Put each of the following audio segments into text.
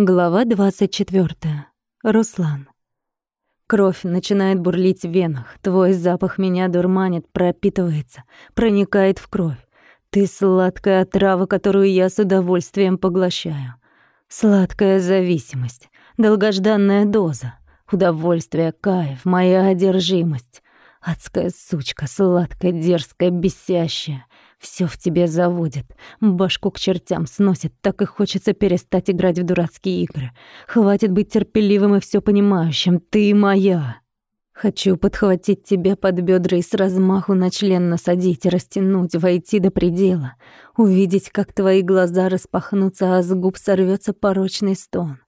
Глава 24. Руслан. Кровь начинает бурлить в венах. Твой запах меня дурманит, пропитывается, проникает в кровь. Ты сладкая отрава, которую я с удовольствием поглощаю. Сладкая зависимость, долгожданная доза, удовольствие, кайф, моя одержимость. Адская сучка, сладкая, дерзкая, бесящая. Все в тебе заводит, башку к чертям сносит, так и хочется перестать играть в дурацкие игры. Хватит быть терпеливым и все понимающим, ты моя. Хочу подхватить тебя под бедра и с размаху на член насадить, растянуть, войти до предела, увидеть, как твои глаза распахнутся, а с губ сорвется порочный стон.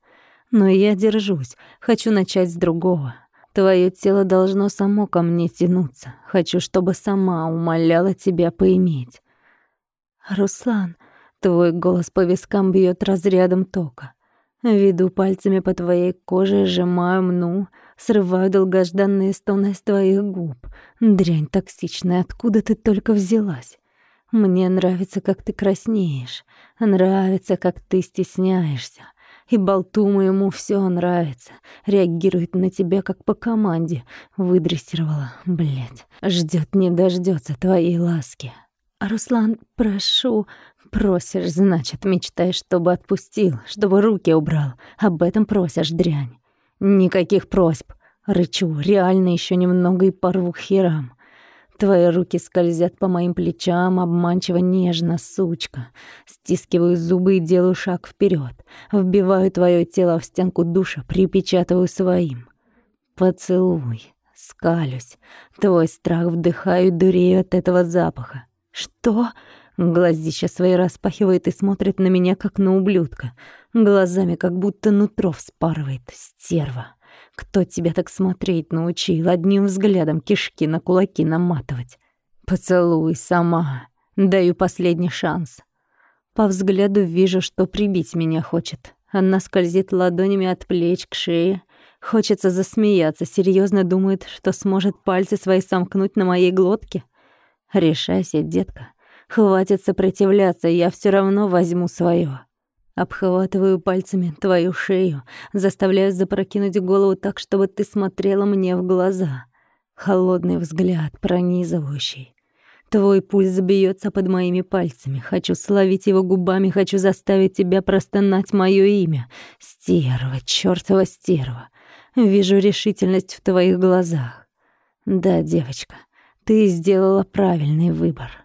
Но я держусь, хочу начать с другого. Твое тело должно само ко мне тянуться. Хочу, чтобы сама умоляла тебя поиметь. Руслан, твой голос по вискам бьет разрядом тока. Веду пальцами по твоей коже, сжимаю, мну, срываю долгожданные стоны с твоих губ. Дрянь токсичная, откуда ты только взялась? Мне нравится, как ты краснеешь, нравится, как ты стесняешься. И болту моему все нравится. Реагирует на тебя, как по команде. Выдрессировала, блядь. Ждет не дождется твоей ласки. Руслан, прошу, просишь, значит, мечтаешь, чтобы отпустил, чтобы руки убрал. Об этом просишь, дрянь. Никаких просьб. Рычу, реально еще немного и порву херам. Твои руки скользят по моим плечам, обманчиво нежно, сучка. Стискиваю зубы и делаю шаг вперед. Вбиваю твое тело в стенку душа, припечатываю своим. Поцелуй. Скалюсь. Твой страх вдыхаю, дурею от этого запаха. Что? Глазища свои распахивает и смотрит на меня, как на ублюдка. Глазами как будто нутро вспарывает. Стерва. Кто тебя так смотреть научил, одним взглядом кишки на кулаки наматывать? Поцелуй сама. Даю последний шанс. По взгляду вижу, что прибить меня хочет. Она скользит ладонями от плеч к шее. Хочется засмеяться, серьезно думает, что сможет пальцы свои сомкнуть на моей глотке. Решайся, детка. Хватит сопротивляться, я все равно возьму свое. Обхватываю пальцами твою шею, заставляю запрокинуть голову так, чтобы ты смотрела мне в глаза. Холодный взгляд, пронизывающий. Твой пульс бьется под моими пальцами. Хочу словить его губами, хочу заставить тебя простонать мое имя. Стерва, чёртова стерва. Вижу решительность в твоих глазах. Да, девочка, ты сделала правильный выбор.